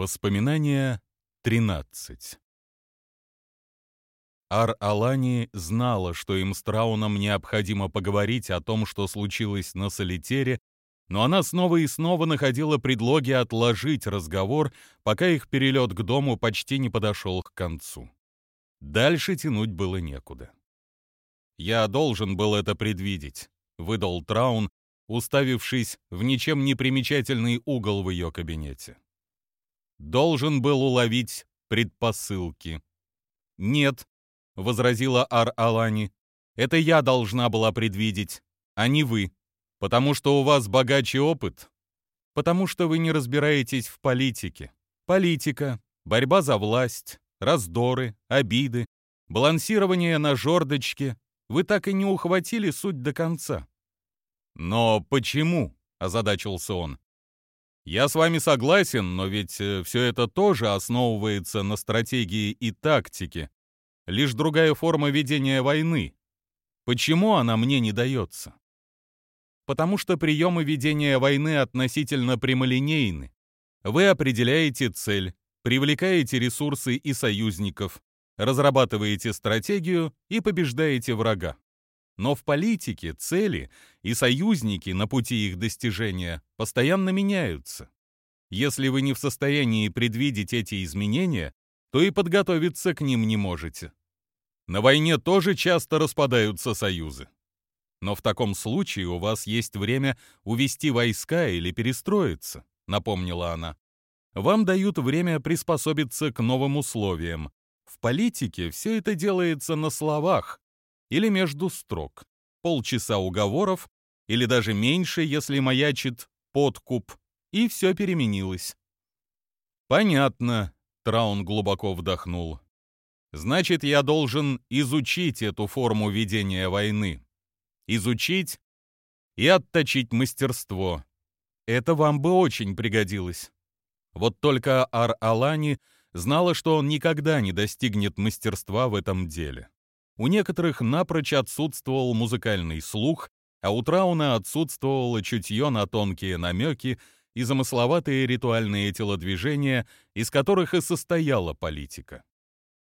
Воспоминания 13 Ар-Алани знала, что им с Трауном необходимо поговорить о том, что случилось на Солитере, но она снова и снова находила предлоги отложить разговор, пока их перелет к дому почти не подошел к концу. Дальше тянуть было некуда. «Я должен был это предвидеть», — выдал Траун, уставившись в ничем не примечательный угол в ее кабинете должен был уловить предпосылки. «Нет», — возразила Ар-Алани, — «это я должна была предвидеть, а не вы, потому что у вас богаче опыт, потому что вы не разбираетесь в политике. Политика, борьба за власть, раздоры, обиды, балансирование на жердочке. Вы так и не ухватили суть до конца». «Но почему?» — озадачился он. Я с вами согласен, но ведь э, все это тоже основывается на стратегии и тактике. Лишь другая форма ведения войны. Почему она мне не дается? Потому что приемы ведения войны относительно прямолинейны. Вы определяете цель, привлекаете ресурсы и союзников, разрабатываете стратегию и побеждаете врага. Но в политике цели и союзники на пути их достижения постоянно меняются. Если вы не в состоянии предвидеть эти изменения, то и подготовиться к ним не можете. На войне тоже часто распадаются союзы. Но в таком случае у вас есть время увести войска или перестроиться, напомнила она. Вам дают время приспособиться к новым условиям. В политике все это делается на словах, или между строк. Полчаса уговоров, или даже меньше, если маячит подкуп, и все переменилось. «Понятно», — Траун глубоко вдохнул. «Значит, я должен изучить эту форму ведения войны. Изучить и отточить мастерство. Это вам бы очень пригодилось. Вот только Ар-Алани знала, что он никогда не достигнет мастерства в этом деле. У некоторых напрочь отсутствовал музыкальный слух, а у Трауна отсутствовало чутье на тонкие намеки и замысловатые ритуальные телодвижения, из которых и состояла политика.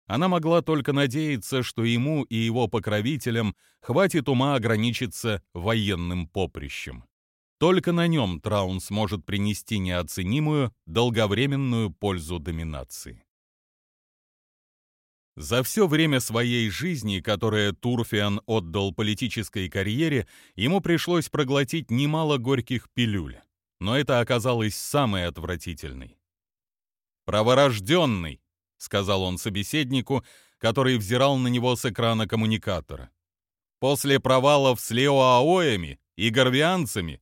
Она могла только надеяться, что ему и его покровителям хватит ума ограничиться военным поприщем. Только на нем Траун сможет принести неоценимую, долговременную пользу доминации. За все время своей жизни, которое Турфиан отдал политической карьере, ему пришлось проглотить немало горьких пилюль, но это оказалось самой отвратительной. «Праворожденный», — сказал он собеседнику, который взирал на него с экрана коммуникатора. «После провалов с Леоаоями и горвианцами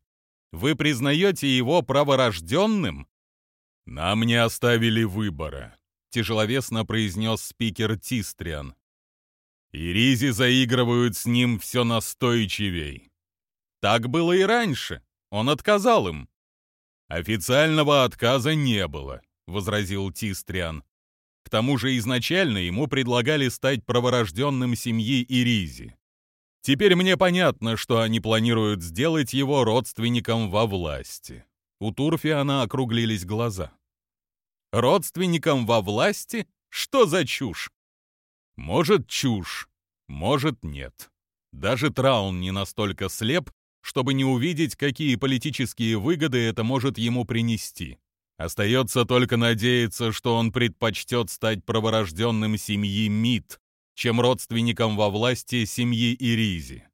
вы признаете его праворожденным?» «Нам не оставили выбора», — тяжеловесно произнес спикер Тистриан. «И Ризи заигрывают с ним все настойчивей. Так было и раньше. Он отказал им». «Официального отказа не было», — возразил Тистриан. К тому же изначально ему предлагали стать праворожденным семьи Иризи. Теперь мне понятно, что они планируют сделать его родственником во власти. У Турфиана округлились глаза. Родственникам во власти? Что за чушь? Может, чушь, может, нет. Даже Траун не настолько слеп, чтобы не увидеть, какие политические выгоды это может ему принести. Остается только надеяться, что он предпочтет стать праворожденным семьи Мид, чем родственником во власти семьи Иризи.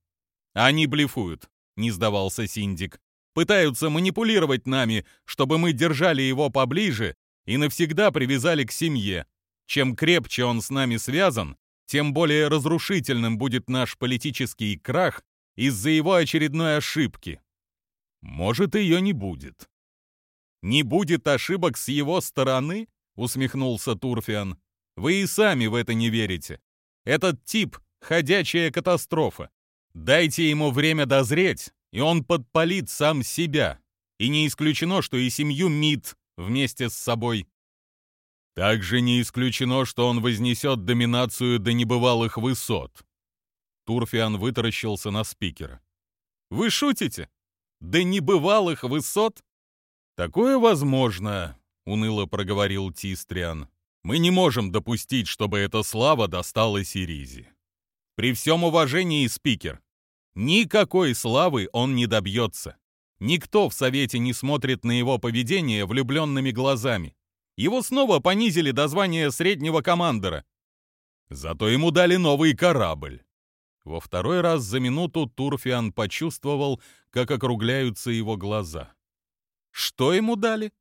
Они блефуют, не сдавался Синдик. Пытаются манипулировать нами, чтобы мы держали его поближе и навсегда привязали к семье. Чем крепче он с нами связан, тем более разрушительным будет наш политический крах из-за его очередной ошибки. Может, ее не будет. «Не будет ошибок с его стороны?» — усмехнулся Турфиан. «Вы и сами в это не верите. Этот тип — ходячая катастрофа. Дайте ему время дозреть, и он подпалит сам себя. И не исключено, что и семью МИД вместе с собой. Также не исключено, что он вознесет доминацию до небывалых высот. Турфиан вытаращился на спикера. «Вы шутите? До небывалых высот?» «Такое возможно, — уныло проговорил Тистриан. «Мы не можем допустить, чтобы эта слава досталась Иризе. При всем уважении, спикер, никакой славы он не добьется. Никто в Совете не смотрит на его поведение влюбленными глазами. Его снова понизили до звания среднего командора. Зато ему дали новый корабль. Во второй раз за минуту Турфиан почувствовал, как округляются его глаза. Что ему дали?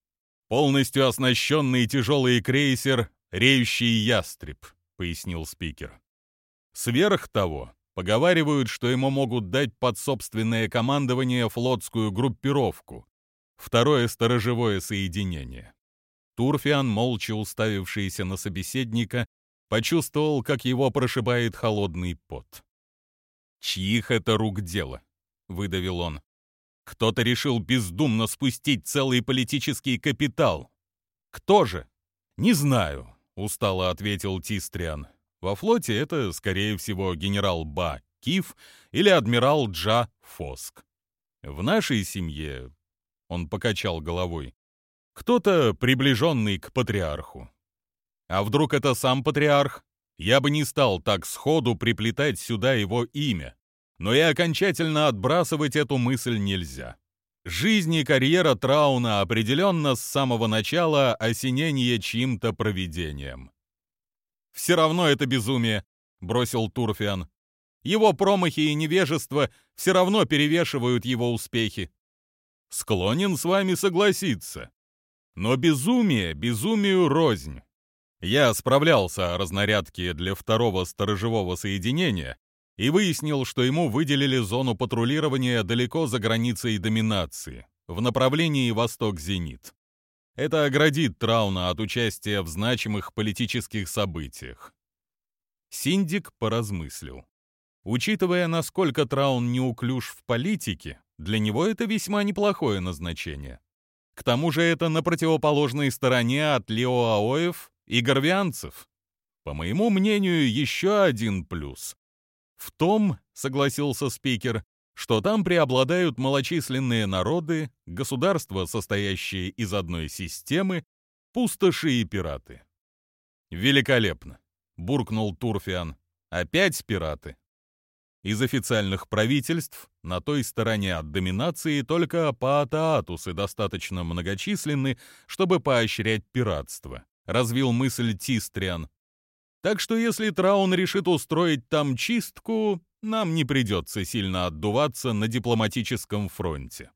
Полностью оснащенный тяжелый крейсер «Реющий ястреб», — пояснил спикер. Сверх того, поговаривают, что ему могут дать под собственное командование флотскую группировку, второе сторожевое соединение. Турфиан, молча уставившийся на собеседника, почувствовал, как его прошибает холодный пот. «Чьих это рук дело?» — выдавил он. «Кто-то решил бездумно спустить целый политический капитал. Кто же?» «Не знаю», — устало ответил Тистриан. «Во флоте это, скорее всего, генерал Ба Киф или адмирал Джа Фоск. В нашей семье...» — он покачал головой. «Кто-то приближенный к патриарху. А вдруг это сам патриарх? Я бы не стал так сходу приплетать сюда его имя, но и окончательно отбрасывать эту мысль нельзя. Жизнь и карьера Трауна определенно с самого начала осенение чьим-то провидением. «Все равно это безумие», — бросил Турфиан. «Его промахи и невежество все равно перевешивают его успехи». «Склонен с вами согласиться. Но безумие безумию рознь. Я справлялся о разнарядке для второго сторожевого соединения и выяснил, что ему выделили зону патрулирования далеко за границей доминации, в направлении восток-зенит. Это оградит Трауна от участия в значимых политических событиях. Синдик поразмыслил. Учитывая, насколько Траун неуклюж в политике, для него это весьма неплохое назначение. К тому же это на противоположной стороне от Леоаоев и горвианцев. По моему мнению, еще один плюс. В том, согласился спикер, что там преобладают малочисленные народы, государства, состоящие из одной системы, пустоши и пираты. Великолепно, буркнул Турфиан. Опять пираты. Из официальных правительств на той стороне от доминации только паатаатусы достаточно многочисленны, чтобы поощрять пиратство развил мысль Тистриан. Так что если Траун решит устроить там чистку, нам не придется сильно отдуваться на дипломатическом фронте.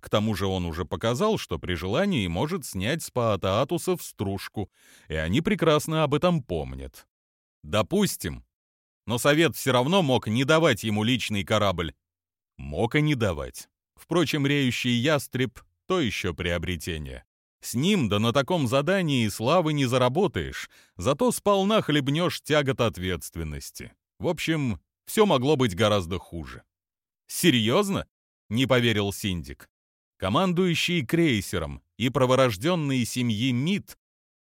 К тому же он уже показал, что при желании может снять с паатаатусов стружку, и они прекрасно об этом помнят. Допустим. Но Совет все равно мог не давать ему личный корабль. Мог и не давать. Впрочем, реющий ястреб — то еще приобретение. С ним да на таком задании славы не заработаешь, зато сполна хлебнешь тягот ответственности. В общем, все могло быть гораздо хуже. «Серьезно?» — не поверил Синдик. Командующий крейсером и проворожденный семьи МИД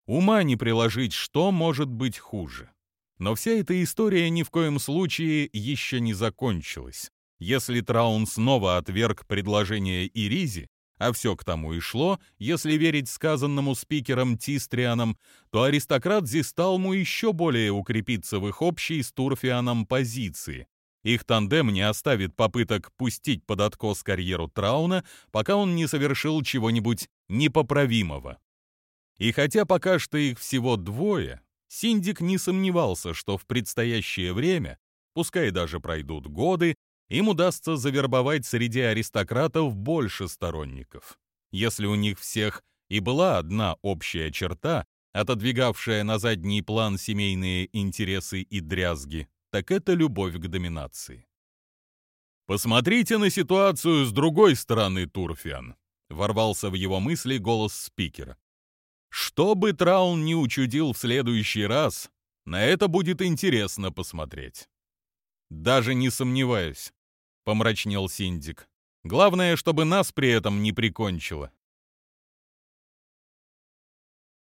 ума не приложить, что может быть хуже. Но вся эта история ни в коем случае еще не закончилась. Если Траун снова отверг предложение Иризи, а все к тому и шло, если верить сказанному спикером Тистрианом, то аристократ Зисталму еще более укрепится в их общей с Турфианом позиции. Их тандем не оставит попыток пустить под откос карьеру Трауна, пока он не совершил чего-нибудь непоправимого. И хотя пока что их всего двое, Синдик не сомневался, что в предстоящее время, пускай даже пройдут годы, им удастся завербовать среди аристократов больше сторонников. Если у них всех и была одна общая черта, отодвигавшая на задний план семейные интересы и дрязги, так это любовь к доминации. «Посмотрите на ситуацию с другой стороны, Турфиан», — ворвался в его мысли голос спикера. «Что бы Траун не учудил в следующий раз, на это будет интересно посмотреть». «Даже не сомневаюсь», — помрачнел Синдик. «Главное, чтобы нас при этом не прикончило.